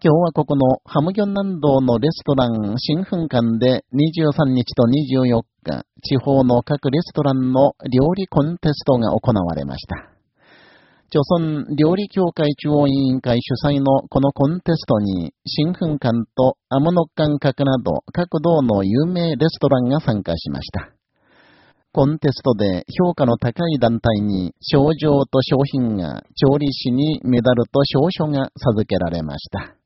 共和国のハムギョン南道のレストラン新噴館で23日と24日、地方の各レストランの料理コンテストが行われました。朝鮮料理協会中央委員会主催のこのコンテストに、新噴館とアモノッカン閣など各道の有名レストランが参加しました。コンテストで評価の高い団体に賞状と商品が調理師にメダルと証書が授けられました。